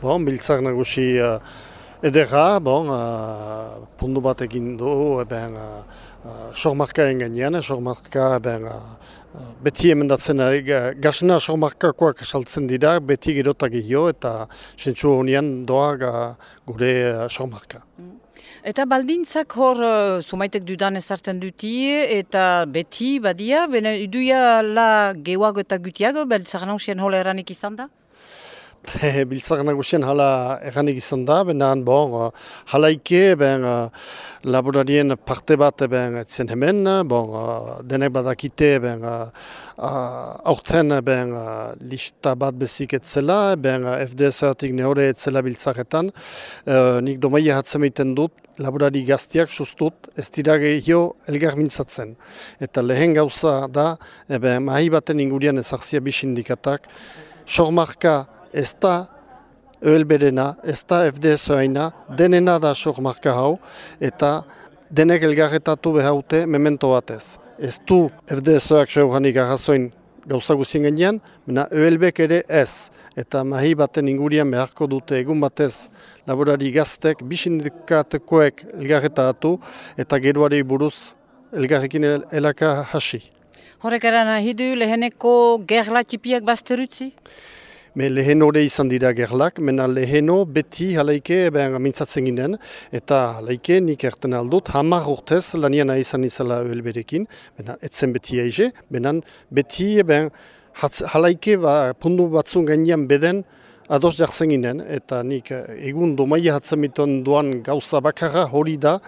Bon, biltzak nagusi uh, edera, bon, uh, pundu bat egin du, eben, uh, uh, sormarka engenean, sormarka, eben, uh, beti emendatzen, uh, gasna sormarkakoak saltzen dira, beti gerotak egio, eta sentzu honian doa gure uh, sormarka. Eta baldintzak hor, uh, sumaitek dudan ezartzen duti, eta beti badia, bene, iduia la gehuago eta gutiago, beltzak nausien hola eranik izan da? biltzak nagusien hala eganik izan da, benan bon, halaike ben laborarien parte bat ben etzen hemen, bon, denek badakite ben aurten ben lista bat bezik etzela, ben FDS-atik nehore etzela biltzaketan, nik domai jatzen egiten dut, laborari gaztiak sustut ez dira gehiago elgar mintzatzen. Eta lehen gauza da, ebe, mahi baten ingurian ezakzia bisindikatak, sormarka ez da Ölberena, ez da FDS-aina, denena da sok marka hau, eta denek elgarretatu behaute memento batez. Ez du FDS-oak seuganik agazoin gauza guzien genean, mena Ölbek ere ez. Eta mahi baten ingurian beharko dute egun batez laborari gaztek, bisindikatekoek elgarretatu, eta geruari buruz elgarrekin elaka hasi. Horrek eran hidu leheneko gerla tipiak bazterutzi? Me lehen hori izan dira gerlak, mena leheno beti halaike ben mintzatzen ginen, eta halaike nik erten aldut, hamar urtez lanian izan izala berekin, bena etzen beti aize, benan beti ben halaike ba, pundu batzun gainean beden ados jartzen ginen, eta nik egun domaia hatzen miton duan gauza bakarra hori da,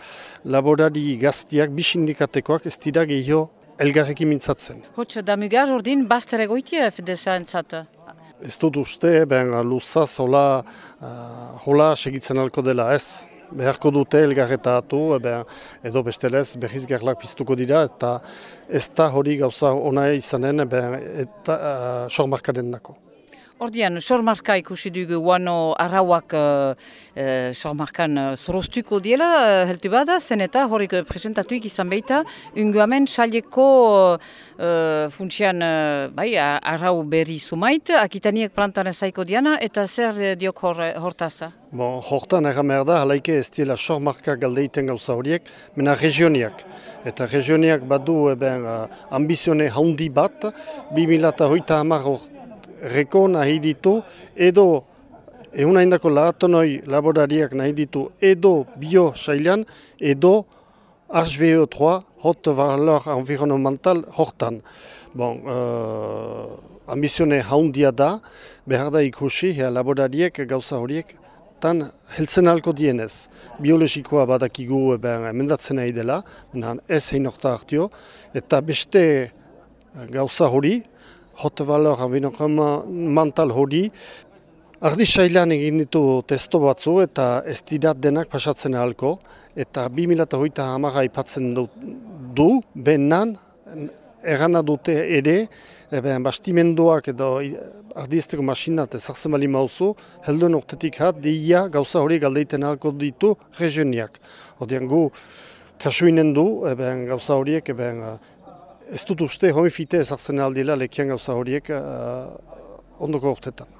laborari gaztiak, bisindikatekoak ez dira gehiago elgarrekin mintzatzen. Hotxe, da mugar ordin, bastere goitia FDSA entzata? Ez dut uste, ben luzaz hola, uh, hola segitzen alko dela ez. Beharko dute elgarretatu, edo bestelez behiz gerlak piztuko dira, eta ez da hori gauza ona izanen, ben, eta uh, sormarkaren dako. Ordian, sormarka ikusi dugu guano arrauak uh, uh, sormarkan uh, sorostuko diela, uh, heltu bada, zen eta horrik presentatuik izan behita, unguamen saleko uh, funtsian uh, bai, arrau berri sumait, akitaniek plantan ezaiko diana, eta zer diok hor, hortaza? Bon, hortan erramer da, halaike ez dira sormarka galdeiten gauza horiek, mena regioniak. Eta regioniak badu eben, uh, ambizione haundi bat, 2008 hamar reko nahi ditu edo egun haindako lahatonoi laborariak nahi ditu edo bio sailan edo HVO3 hot valor environnemental hortan. Bon, uh, ambizione haundia da, behar da ikusi, ja, laborariek gauza horiek tan heltzen alko dienez. Biologikoa badakigu ben, emendatzen nahi dela, ez hein hartio, eta beste gauza hori, hot valor mental hori. Ardi sailan egin ditu testo batzu eta ez dira denak pasatzen ahalko. Eta 2008 hamaga ipatzen du, du benan, erana dute ere, eben, bastimenduak edo ardiesteko masinat ezartzen bali mauzu, helduen ortetik hat, deia gauza hori galdeiten ahalko ditu regioniak. Odean gu, kasuinen du, eben, gauza horiek, eben, Ez dut uste, hoi fite ezartzen aldila lekian gauza horiek uh, ondoko urtetan.